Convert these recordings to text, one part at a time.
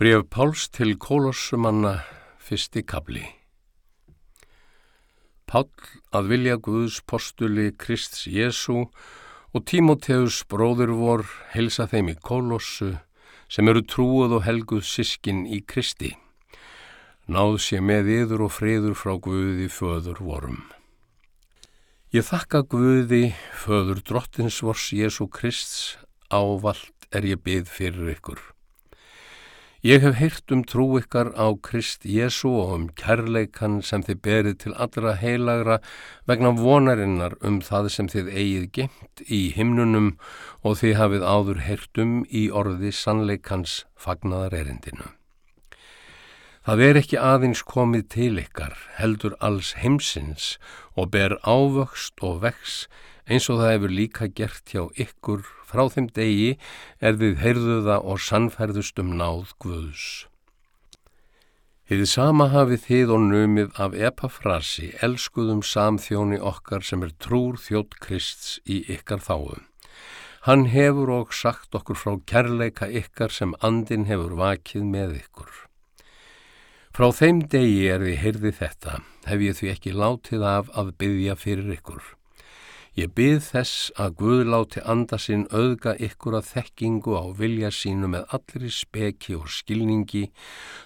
Bref Páls til Kólossumanna, fyrsti kabli. Pál að vilja Guðs postuli Krist Jésu og Tímoteus bróður vor helsa þeim í Kólossu sem eru trúið og helguð sískin í Kristi. Náð sé með yður og friður frá Guði föður vorum. Ég þakka Guði föður drottins vors Jésu Krists ávalt er ég byggð fyrir ykkur. Ég hef heyrt um trú ykkar á Krist Jésu og um kærleikan sem þið berið til allra heilagra vegna vonarinnar um það sem þið eigið gemt í himnunum og þið hafið áður heyrt um í orði sannleikans fagnaðar erindinu. Það er ekki aðeins komið til ykkar, heldur alls heimsins og ber ávöxt og vex eins og það hefur líka gert hjá ykkur frá þeim degi er við heyrðuða og sannferðust um náð Guðs. Þið sama hafið þið og numið af epafrasi elskuðum samþjóni okkar sem er trúr þjótt Krists í ykkar þáum. Hann hefur og sagt okkur frá kærleika ykkar sem andin hefur vakið með ykkur. Frá þeim degi er þið heyrði þetta, hef ég því ekki látið af að byggja fyrir ykkur. Ég byrð þess að Guð láti anda sinn auðga ykkur að þekkingu á vilja sínu með allri speki og skilningi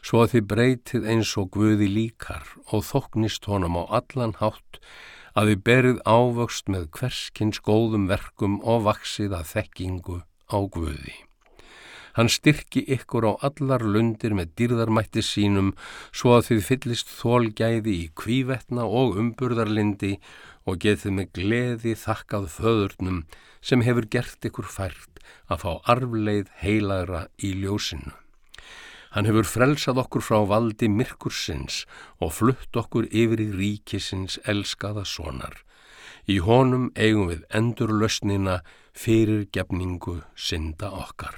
svo að þið breytið eins og Guði líkar og þoknist honum á allan hátt að þið berið ávöxt með hverskins góðum verkum og vaksið að þekkingu á Guði. Hann styrki ykkur á allar lundir með dýrðarmætti sínum svo að þið fyllist þólgæði í kvívetna og umburðarlindi og getið með gleði þakkað föðurnum sem hefur gert ykkur fært að fá arfleið heilagra í ljósinu. Hann hefur frelsað okkur frá valdi myrkursins og flutt okkur yfir í ríkisins elskaða sonar. Í honum eigum við endurlösnina fyrir gefningu synda okkar.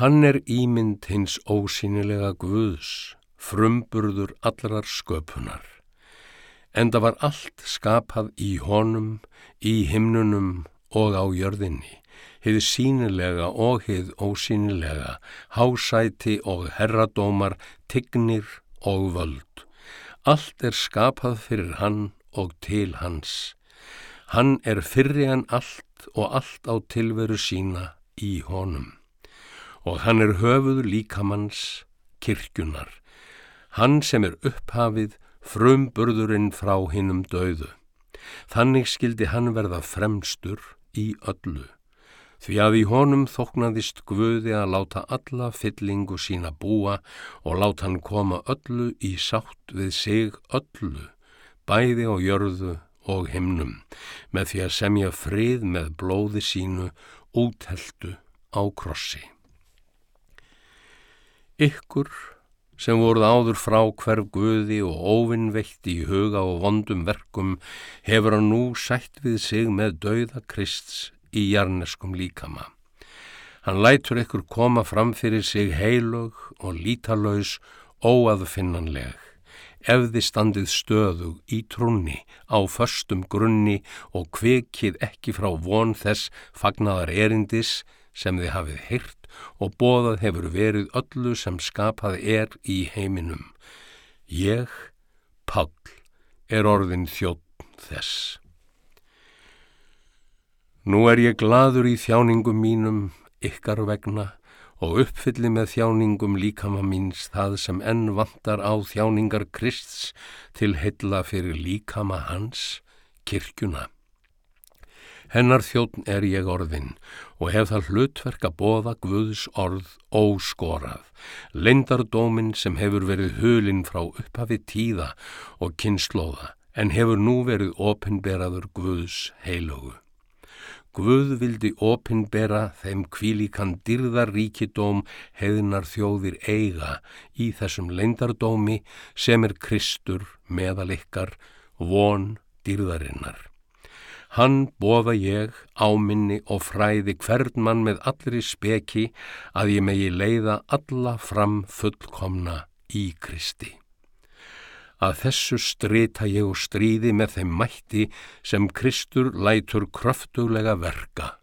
Hann er ímynd hins ósýnilega Guðs, frumburður allrar sköpunar. Enda var allt skapað í honum, í himnunum og á jörðinni, hið sínilega og hið ósýnilega, hásæti og herradómar, tignir og völd. Allt er skapað fyrir hann og til hans. Hann er fyrri en allt og allt á tilveru sína í honum og hann er höfuð líkamanns kirkjunar, hann sem er upphafið frumburðurinn frá hinnum döðu. Þannig skildi hann verða fremstur í öllu, því að í honum þoknaðist Guði að láta alla fyllingu sína búa og láta hann koma öllu í sátt við sig öllu, bæði og jörðu og himnum, með því að semja frið með blóði sínu útheltu á krossi. Ykkur sem voruð áður frá hverf guði og óvinnveitt í huga og vondum verkum hefur hann nú sætt við sig með dauða Krists í jarneskum líkama. Hann lætur ykkur koma fram fyrir sig heilög og lítalös óaðfinnanleg. Ef þið standið stöðu í trúnni á förstum grunni og kvekið ekki frá von þess fagnaðar erindis sem þið hafið heyrt og bóðað hefur verið öllu sem skapað er í heiminum. Ég, Pál, er orðin þjótt þess. Nú er ég gladur í þjáningum mínum, ykkar vegna, og uppfylli með þjáningum líkama míns það sem enn vantar á þjáningar Krists til heilla fyrir líkama hans, kirkjuna. Hennar þjóttn er ég orðin og hef það hlutverk að bóða Guðs orð óskorað, leindardómin sem hefur verið hulinn frá upphafi tíða og kynnslóða en hefur nú verið opinberaður Guðs heilugu. Guð vildi opinbera þeim kvílíkan dyrðaríkidóm hefðinar þjóðir eiga í þessum leindardómi sem er Kristur meðal ykkar von dyrðarinnar. Hann boða ég áminni og fræði hvern mann með allri speki að ég megi leiða alla fram fullkomna í Kristi. Að þessu strita ég og stríði með þeim mætti sem Kristur lætur kröftuglega verka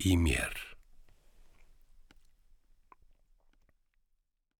í mér.